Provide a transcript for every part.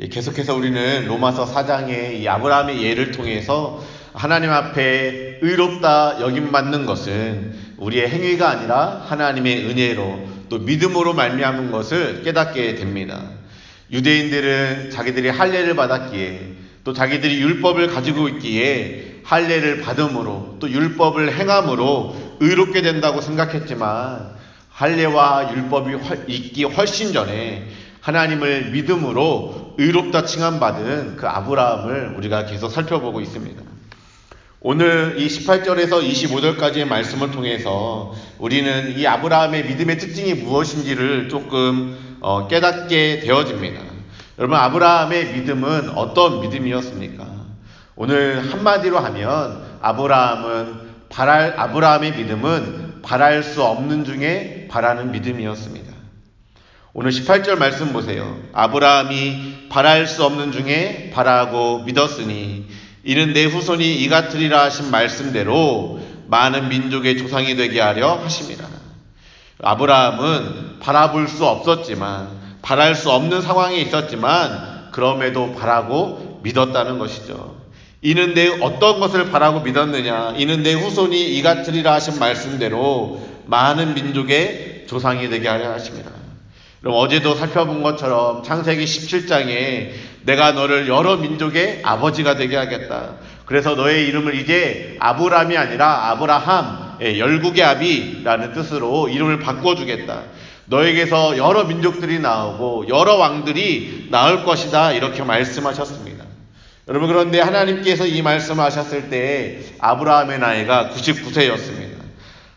예, 계속해서 우리는 로마서 4장의 이 아브라함의 예를 통해서 하나님 앞에 의롭다 여김 받는 것은 우리의 행위가 아니라 하나님의 은혜로 또 믿음으로 말미암은 것을 깨닫게 됩니다. 유대인들은 자기들이 할례를 받았기에 또 자기들이 율법을 가지고 있기에 할례를 받음으로 또 율법을 행함으로 의롭게 된다고 생각했지만 할례와 율법이 있기 훨씬 전에 하나님을 믿음으로 의롭다 칭함 받은 그 아브라함을 우리가 계속 살펴보고 있습니다. 오늘 이 18절에서 25절까지의 말씀을 통해서 우리는 이 아브라함의 믿음의 특징이 무엇인지를 조금 어, 깨닫게 되어집니다. 여러분, 아브라함의 믿음은 어떤 믿음이었습니까? 오늘 한마디로 하면 아브라함은 바랄, 아브라함의 믿음은 바랄 수 없는 중에 바라는 믿음이었습니다. 오늘 18절 말씀 보세요. 아브라함이 바랄 수 없는 중에 바라고 믿었으니 이는 내 후손이 이 같으리라 하신 말씀대로 많은 민족의 조상이 되게 하려 하십니다. 아브라함은 바라볼 수 없었지만 바랄 수 없는 상황에 있었지만 그럼에도 바라고 믿었다는 것이죠. 이는 내 어떤 것을 바라고 믿었느냐? 이는 내 후손이 이 같으리라 하신 말씀대로 많은 민족의 조상이 되게 하려 하십니다. 그럼 어제도 살펴본 것처럼 창세기 17장에 내가 너를 여러 민족의 아버지가 되게 하겠다. 그래서 너의 이름을 이제 아브람이 아니라 아브라함, 예, 열국의 아비라는 뜻으로 이름을 바꿔주겠다. 너에게서 여러 민족들이 나오고 여러 왕들이 나올 것이다. 이렇게 말씀하셨습니다. 여러분 그런데 하나님께서 이 말씀하셨을 때 아브라함의 나이가 99세였습니다.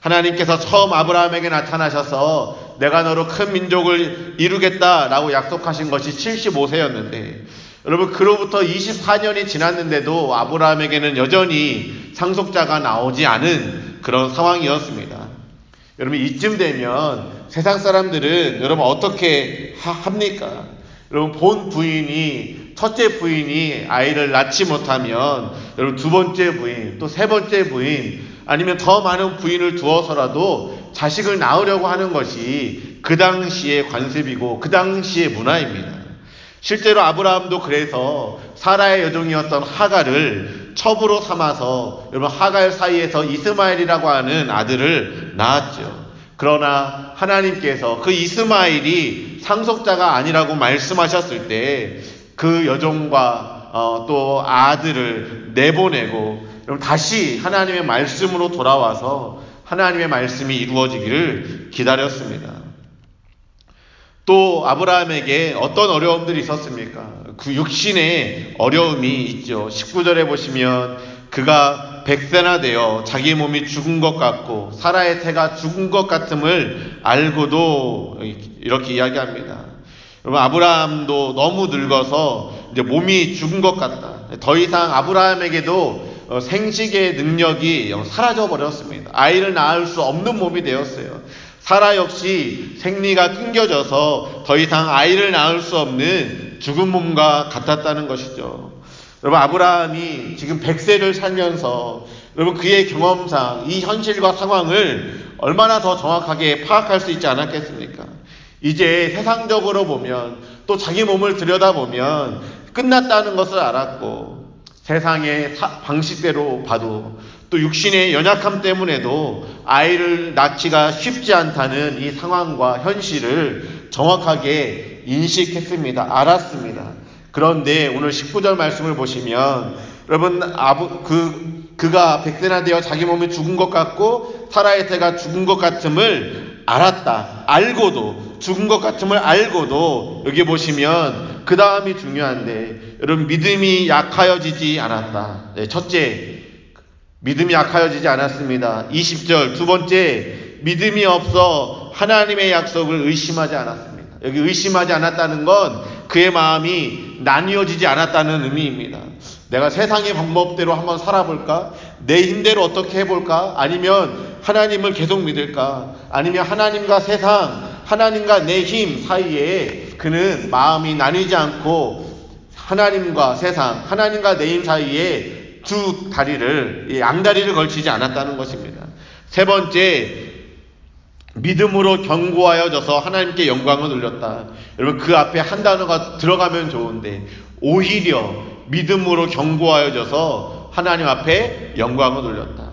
하나님께서 처음 아브라함에게 나타나셔서 내가 너로 큰 민족을 이루겠다라고 약속하신 것이 75세였는데 여러분 그로부터 24년이 지났는데도 아브라함에게는 여전히 상속자가 나오지 않은 그런 상황이었습니다. 여러분 이쯤 되면 세상 사람들은 여러분 어떻게 합니까? 여러분 본 부인이 첫째 부인이 아이를 낳지 못하면 여러분 두 번째 부인 또 세 번째 부인 아니면 더 많은 부인을 두어서라도 자식을 낳으려고 하는 것이 그 당시의 관습이고 그 당시의 문화입니다. 실제로 아브라함도 그래서 사라의 여종이었던 하갈을 첩으로 삼아서 여러분 하갈 사이에서 이스마엘이라고 하는 아들을 낳았죠. 그러나 하나님께서 그 이스마엘이 상속자가 아니라고 말씀하셨을 때 그 여종과 어, 또 아들을 내보내고 다시 하나님의 말씀으로 돌아와서 하나님의 말씀이 이루어지기를 기다렸습니다. 또 아브라함에게 어떤 어려움들이 있었습니까? 그 육신의 어려움이 있죠. 19절에 보시면 그가 백세나 되어 자기 몸이 죽은 것 같고 사라의 태가 죽은 것 같음을 알고도 이렇게 이야기합니다. 여러분 아브라함도 너무 늙어서 이제 몸이 죽은 것 같다. 더 이상 아브라함에게도 어, 생식의 능력이 사라져 버렸습니다. 아이를 낳을 수 없는 몸이 되었어요. 사라 역시 생리가 끊겨져서 더 이상 아이를 낳을 수 없는 죽은 몸과 같았다는 것이죠. 여러분 아브라함이 지금 100세를 살면서 여러분 그의 경험상 이 현실과 상황을 얼마나 더 정확하게 파악할 수 있지 않았겠습니까? 이제 세상적으로 보면 또 자기 몸을 들여다보면 끝났다는 것을 알았고 세상의 방식대로 봐도 또 육신의 연약함 때문에도 아이를 낳기가 쉽지 않다는 이 상황과 현실을 정확하게 인식했습니다. 알았습니다. 그런데 오늘 19절 말씀을 보시면 여러분 아부 그 그가 백세나 되어 자기 몸이 죽은 것 같고 사라의 태가 죽은 것 같음을 알았다. 알고도 죽은 것 같음을 알고도 여기 보시면 그 다음이 중요한데 여러분 믿음이 약하여지지 않았다. 네, 첫째 믿음이 약하여지지 않았습니다. 20절 두 번째 믿음이 없어 하나님의 약속을 의심하지 않았습니다. 여기 의심하지 않았다는 건 그의 마음이 나뉘어지지 않았다는 의미입니다. 내가 세상의 방법대로 한번 살아볼까? 내 힘대로 어떻게 해볼까? 아니면 하나님을 계속 믿을까? 아니면 하나님과 세상, 하나님과 내 힘 사이에 그는 마음이 나뉘지 않고 하나님과 세상, 하나님과 내힘 사이에 두 다리를, 양다리를 걸치지 않았다는 것입니다. 세 번째, 믿음으로 견고하여 져서 하나님께 영광을 돌렸다. 여러분 그 앞에 한 단어가 들어가면 좋은데 오히려 믿음으로 견고하여 져서 하나님 앞에 영광을 돌렸다.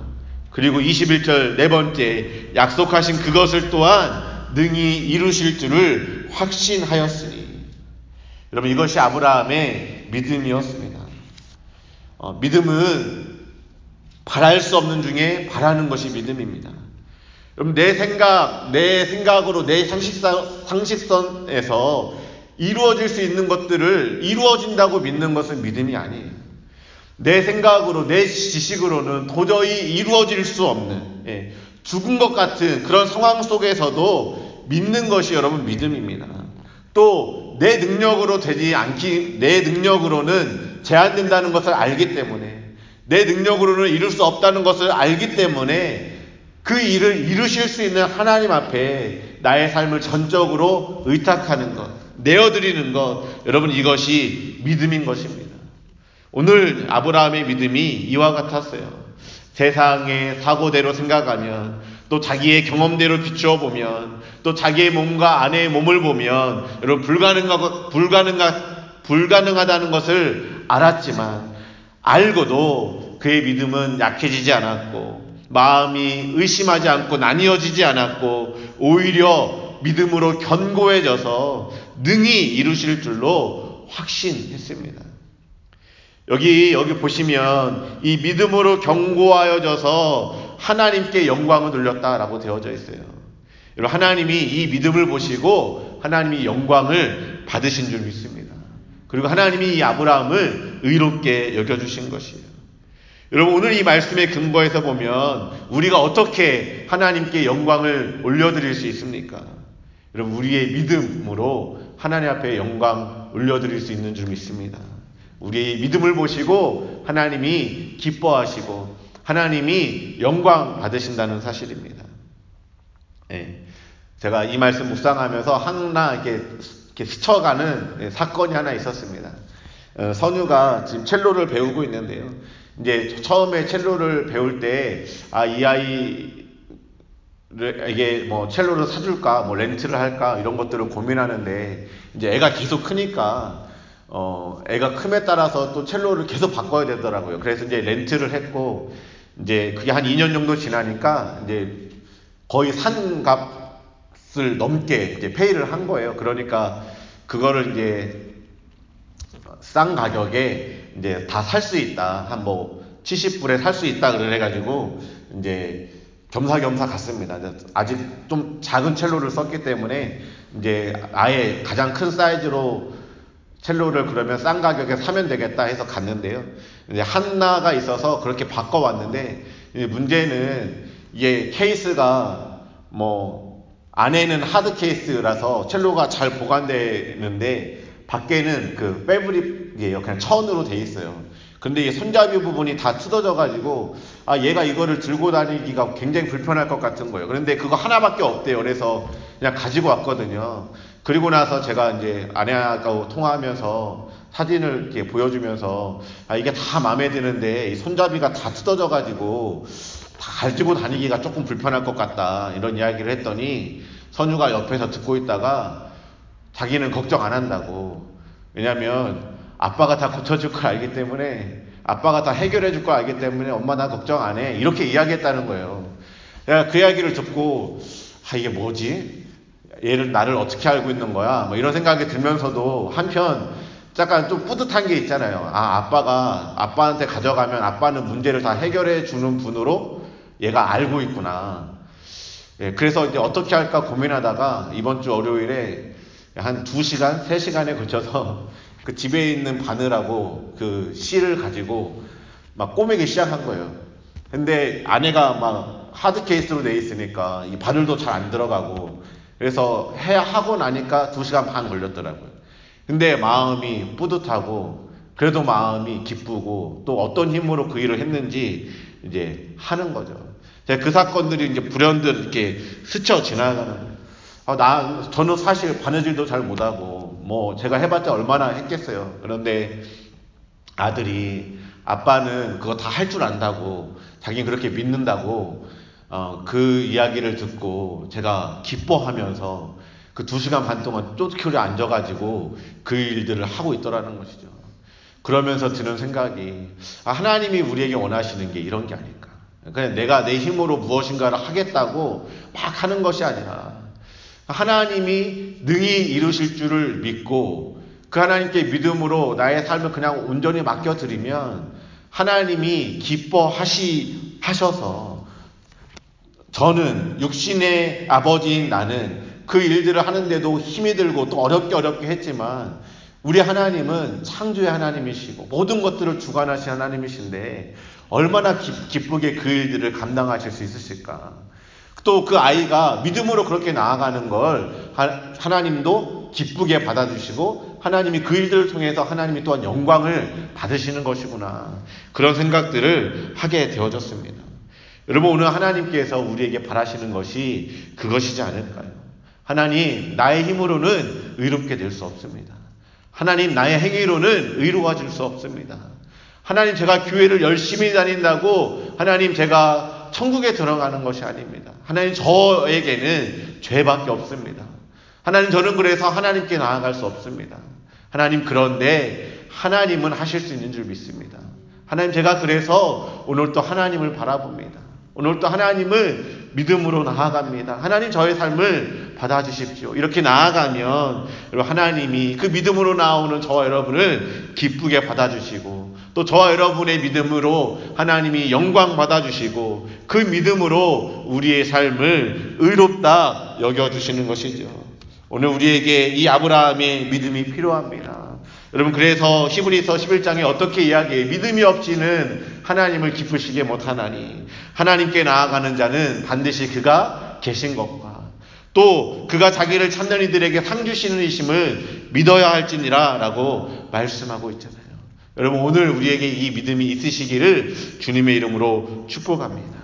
그리고 21절 네 번째 약속하신 그것을 또한 능히 이루실 줄을 확신하였으니 여러분 이것이 아브라함의 믿음이었습니다. 어, 믿음은 바랄 수 없는 중에 바라는 것이 믿음입니다. 여러분 내 생각, 내 생각으로 내 상식선, 상식선에서 이루어질 수 있는 것들을 이루어진다고 믿는 것은 믿음이 아니에요. 내 생각으로, 내 지식으로는 도저히 이루어질 수 없는 예, 죽은 것 같은 그런 상황 속에서도 믿는 것이 여러분 믿음입니다. 또 내 능력으로 되지 않기, 내 능력으로는 제한된다는 것을 알기 때문에 내 능력으로는 이룰 수 없다는 것을 알기 때문에 그 일을 이루실 수 있는 하나님 앞에 나의 삶을 전적으로 의탁하는 것, 내어드리는 것, 여러분 이것이 믿음인 것입니다. 오늘 아브라함의 믿음이 이와 같았어요. 세상의 사고대로 생각하면 또 자기의 경험대로 비추어 보면 또 자기의 몸과 아내의 몸을 보면 여러분 불가능하고 불가능하 불가능하다는 것을 알았지만 알고도 그의 믿음은 약해지지 않았고 마음이 의심하지 않고 나뉘어지지 않았고 오히려 믿음으로 견고해져서 능히 이루실 줄로 확신했습니다. 여기 여기 보시면 이 믿음으로 견고하여져서 하나님께 영광을 돌렸다라고 되어져 있어요. 여러분 하나님이 이 믿음을 보시고 하나님이 영광을 받으신 줄 믿습니다. 그리고 하나님이 이 아브라함을 의롭게 여겨 주신 것이에요. 여러분 오늘 이 말씀의 근거에서 보면 우리가 어떻게 하나님께 영광을 올려드릴 수 있습니까? 여러분 우리의 믿음으로 하나님 앞에 영광 올려드릴 수 있는 줄 믿습니다. 우리의 믿음을 보시고 하나님이 기뻐하시고 하나님이 영광 받으신다는 사실입니다. 네. 제가 이 말씀 묵상하면서 하나 이렇게, 이렇게 스쳐가는 사건이 하나 있었습니다. 어, 선우가 지금 첼로를 배우고 있는데요. 이제 처음에 첼로를 배울 때, 아, 이 아이를, 이게 뭐 첼로를 사줄까, 뭐 렌트를 할까, 이런 것들을 고민하는데, 이제 애가 계속 크니까, 어, 애가 큼에 따라서 또 첼로를 계속 바꿔야 되더라고요. 그래서 이제 렌트를 했고, 이제 그게 한 2년 정도 지나니까, 이제 거의 산 값을 넘게 이제 페이를 한 거예요. 그러니까 그거를 이제 싼 가격에 이제 다 살 수 있다. 한 뭐 70불에 살 수 있다. 그래가지고 이제 겸사겸사 갔습니다. 아직 좀 작은 첼로를 썼기 때문에 이제 아예 가장 큰 사이즈로 첼로를 그러면 싼 가격에 사면 되겠다 해서 갔는데요. 이제 한나가 있어서 그렇게 바꿔왔는데 문제는 이게 케이스가 뭐 안에는 하드 케이스라서 첼로가 잘 보관되는데 밖에는 그 패브릭이에요. 그냥 천으로 돼 있어요. 근데 이 손잡이 부분이 다 뜯어져 가지고 아 얘가 이거를 들고 다니기가 굉장히 불편할 것 같은 거예요. 그런데 그거 하나밖에 없대요. 그래서 그냥 가지고 왔거든요. 그리고 나서 제가 이제 아내하고 통화하면서 사진을 이렇게 보여주면서 아 이게 다 마음에 드는데 이 손잡이가 다 뜯어져 가지고 다 가지고 다니기가 조금 불편할 것 같다 이런 이야기를 했더니 선유가 옆에서 듣고 있다가 자기는 걱정 안 한다고 왜냐하면 아빠가 다 고쳐줄 걸 알기 때문에 아빠가 다 해결해 줄 걸 알기 때문에 엄마 나 걱정 안 해. 이렇게 이야기했다는 거예요. 내가 그 이야기를 듣고 아 이게 뭐지? 얘를 나를 어떻게 알고 있는 거야? 뭐 이런 생각이 들면서도 한편 약간 좀 뿌듯한 게 있잖아요. 아 아빠가 아빠한테 가져가면 아빠는 문제를 다 해결해 주는 분으로 얘가 알고 있구나. 예, 그래서 이제 어떻게 할까 고민하다가 이번 주 월요일에 한 2시간, 3시간에 걸쳐서 그 집에 있는 바늘하고 그 실을 가지고 막 꼬매기 시작한 거예요. 근데 아내가 막 하드 케이스로 돼 있으니까 이 바늘도 잘 안 들어가고 그래서 해 하고 나니까 2시간 반 걸렸더라고요. 근데 마음이 뿌듯하고 그래도 마음이 기쁘고 또 어떤 힘으로 그 일을 했는지 이제 하는 거죠. 그 사건들이 이제 불현듯 이렇게 스쳐 지나가는 거예요. 아, 나, 저는 사실 바느질도 잘 못하고, 뭐, 제가 해봤자 얼마나 했겠어요. 그런데 아들이, 아빠는 그거 다 할 줄 안다고, 자기는 그렇게 믿는다고, 어, 그 이야기를 듣고 제가 기뻐하면서 그 두 시간 반 동안 쪼득히 앉아가지고 그 일들을 하고 있더라는 것이죠. 그러면서 드는 생각이 아, 하나님이 우리에게 원하시는 게 이런 게 아닐까. 그냥 내가 내 힘으로 무엇인가를 하겠다고 막 하는 것이 아니라 하나님이 능히 이루실 줄을 믿고 그 하나님께 믿음으로 나의 삶을 그냥 온전히 맡겨드리면 하나님이 기뻐하시, 하셔서 저는 육신의 아버지인 나는 그 일들을 하는데도 힘이 들고 또 어렵게 어렵게 했지만 우리 하나님은 창조의 하나님이시고 모든 것들을 주관하신 하나님이신데 얼마나 기 쁘게 그 일들을 감당하실 수 있으실까? 또 그 아이가 믿음으로 그렇게 나아가는 걸 하나님도 기쁘게 받아주시고 하나님이 그 일들을 통해서 하나님이 또한 영광을 받으시는 것이구나. 그런 생각들을 하게 되어졌습니다. 여러분 오늘 하나님께서 우리에게 바라시는 것이 그것이지 않을까요? 하나님 나의 힘으로는 의롭게 될 수 없습니다. 하나님 나의 행위로는 의로워질 수 없습니다. 하나님 제가 교회를 열심히 다닌다고 하나님 제가 천국에 들어가는 것이 아닙니다. 하나님 저에게는 죄밖에 없습니다. 하나님 저는 그래서 하나님께 나아갈 수 없습니다. 하나님 그런데 하나님은 하실 수 있는 줄 믿습니다. 하나님 제가 그래서 오늘 또 하나님을 바라봅니다. 오늘 또 하나님을 믿음으로 나아갑니다. 하나님 저의 삶을 받아주십시오. 이렇게 나아가면 하나님이 그 믿음으로 나오는 저와 여러분을 기쁘게 받아주시고 또 저와 여러분의 믿음으로 하나님이 영광 받아주시고 그 믿음으로 우리의 삶을 의롭다 여겨주시는 것이죠. 오늘 우리에게 이 아브라함의 믿음이 필요합니다. 여러분 그래서 히브리서 11장에 어떻게 이야기해 믿음이 없이는 하나님을 기쁘시게 못하나니 하나님께 나아가는 자는 반드시 그가 계신 것과 또 그가 자기를 찾는 이들에게 상 주시는 이심을 믿어야 할지니라라고 말씀하고 있잖아요. 여러분 오늘 우리에게 이 믿음이 있으시기를 주님의 이름으로 축복합니다.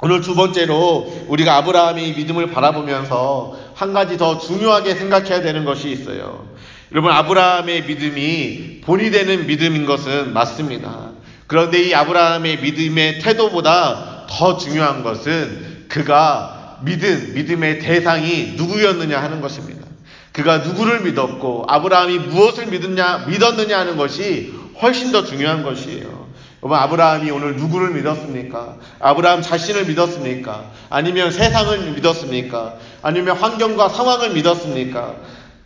오늘 두 번째로 우리가 아브라함의 믿음을 바라보면서 한 가지 더 중요하게 생각해야 되는 것이 있어요. 여러분, 아브라함의 믿음이 본이 되는 믿음인 것은 맞습니다. 그런데 이 아브라함의 믿음의 태도보다 더 중요한 것은 그가 믿은 믿음의 대상이 누구였느냐 하는 것입니다. 그가 누구를 믿었고 아브라함이 무엇을 믿었냐 믿었느냐 하는 것이 훨씬 더 중요한 것이에요. 여러분 아브라함이 오늘 누구를 믿었습니까? 아브라함 자신을 믿었습니까? 아니면 세상을 믿었습니까? 아니면 환경과 상황을 믿었습니까?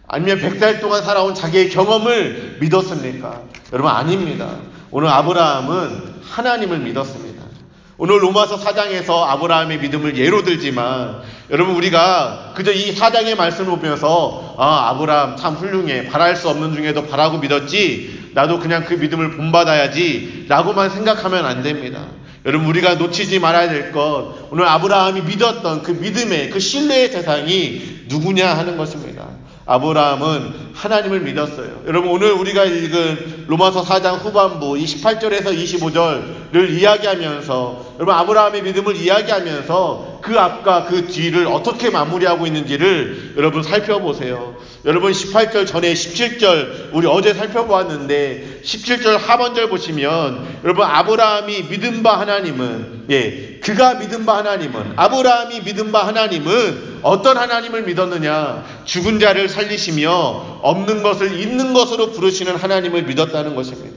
아니면 100살 동안 살아온 자기의 경험을 믿었습니까? 여러분 아닙니다. 오늘 아브라함은 하나님을 믿었습니다. 오늘 로마서 4장에서 아브라함의 믿음을 예로 들지만 여러분 우리가 그저 이 4장의 말씀을 보면서 아 아브라함 참 훌륭해 바랄 수 없는 중에도 바라고 믿었지 나도 그냥 그 믿음을 본받아야지 라고만 생각하면 안 됩니다. 여러분 우리가 놓치지 말아야 될 것 오늘 아브라함이 믿었던 그 믿음의 그 신뢰의 대상이 누구냐 하는 것입니다. 아브라함은 하나님을 믿었어요. 여러분 오늘 우리가 읽은 로마서 4장 후반부 28절에서 25절을 이야기하면서 여러분 아브라함의 믿음을 이야기하면서 그 앞과 그 뒤를 어떻게 마무리하고 있는지를 여러분 살펴보세요. 여러분 18절 전에 17절 우리 어제 살펴보았는데 17절 하반절 보시면 여러분 아브라함이 믿음 바 하나님은 예 그가 믿음 바 하나님은 아브라함이 믿음 바 하나님은 어떤 하나님을 믿었느냐 죽은 자를 살리시며 없는 것을 있는 것으로 부르시는 하나님을 믿었다는 것입니다.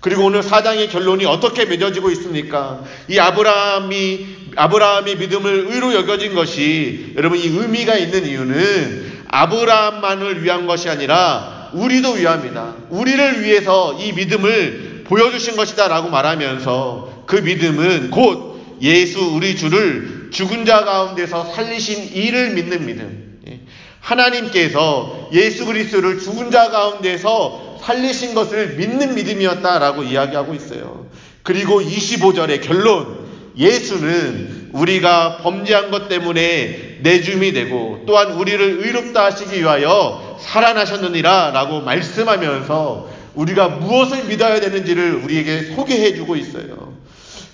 그리고 오늘 사장의 결론이 어떻게 맺어지고 있습니까? 이 아브라함이 아브라함의 믿음을 의로 여겨진 것이 여러분 이 의미가 있는 이유는 아브라함만을 위한 것이 아니라 우리도 위함이다. 우리를 위해서 이 믿음을 보여주신 것이다 라고 말하면서 그 믿음은 곧 예수 우리 주를 죽은 자 가운데서 살리신 이를 믿는 믿음. 예. 하나님께서 예수 그리스도를 죽은 자 가운데서 살리신 것을 믿는 믿음이었다라고 이야기하고 있어요. 그리고 25절의 결론. 예수는 우리가 범죄한 것 때문에 내줌이 되고 또한 우리를 의롭다 하시기 위하여 살아나셨느니라 라고 말씀하면서 우리가 무엇을 믿어야 되는지를 우리에게 소개해 주고 있어요.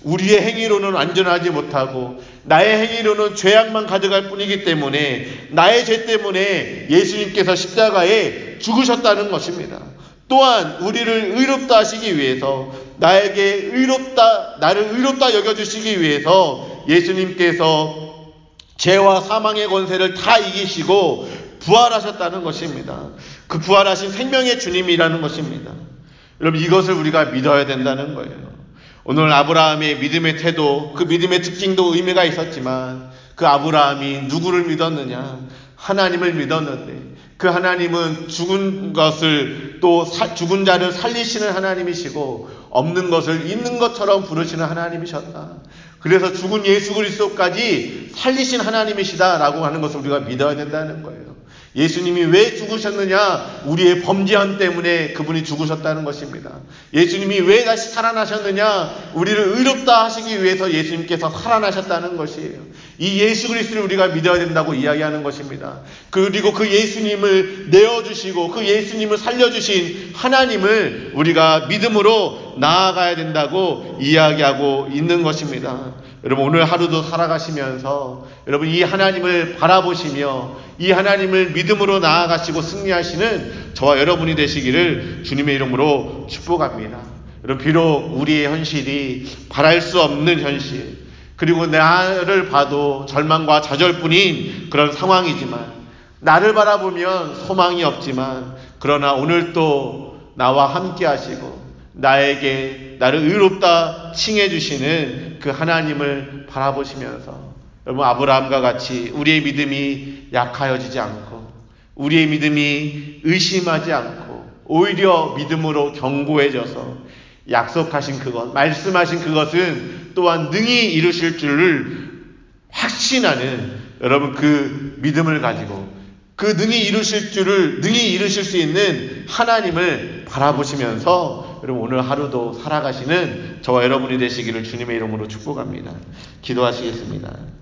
우리의 행위로는 안전하지 못하고 나의 행위로는 죄악만 가져갈 뿐이기 때문에 나의 죄 때문에 예수님께서 십자가에 죽으셨다는 것입니다. 또한 우리를 의롭다 하시기 위해서 나에게 의롭다 나를 의롭다 여겨 주시기 위해서 예수님께서 죄와 사망의 권세를 다 이기시고 부활하셨다는 것입니다. 그 부활하신 생명의 주님이라는 것입니다. 여러분 이것을 우리가 믿어야 된다는 거예요. 오늘 아브라함의 믿음의 태도, 그 믿음의 특징도 의미가 있었지만 그 아브라함이 누구를 믿었느냐? 하나님을 믿었는데 그 하나님은 죽은 것을 또 사, 죽은 자를 살리시는 하나님이시고 없는 것을 있는 것처럼 부르시는 하나님이셨다. 그래서 죽은 예수 그리스도까지 살리신 하나님이시다라고 하는 것을 우리가 믿어야 된다는 거예요. 예수님이 왜 죽으셨느냐? 우리의 범죄함 때문에 그분이 죽으셨다는 것입니다. 예수님이 왜 다시 살아나셨느냐? 우리를 의롭다 하시기 위해서 예수님께서 살아나셨다는 것이에요. 이 예수 그리스도를 우리가 믿어야 된다고 이야기하는 것입니다. 그리고 그 예수님을 내어주시고 그 예수님을 살려주신 하나님을 우리가 믿음으로 나아가야 된다고 이야기하고 있는 것입니다. 여러분 오늘 하루도 살아가시면서 여러분 이 하나님을 바라보시며 이 하나님을 믿음으로 나아가시고 승리하시는 저와 여러분이 되시기를 주님의 이름으로 축복합니다. 여러분 비록 우리의 현실이 바랄 수 없는 현실 그리고 나를 봐도 절망과 좌절뿐인 그런 상황이지만 나를 바라보면 소망이 없지만 그러나 오늘 또 나와 함께 하시고 나에게 나를 의롭다 칭해 주시는 그 하나님을 바라보시면서 여러분 아브라함과 같이 우리의 믿음이 약하여지지 않고 우리의 믿음이 의심하지 않고 오히려 믿음으로 견고해져서 약속하신 그것, 말씀하신 그것은 또한 능히 이루실 줄을 확신하는 여러분 그 믿음을 가지고 그 능히 이루실 줄을 능히 이루실 수 있는 하나님을 바라보시면서 여러분 오늘 하루도 살아가시는 저와 여러분이 되시기를 주님의 이름으로 축복합니다. 기도하시겠습니다.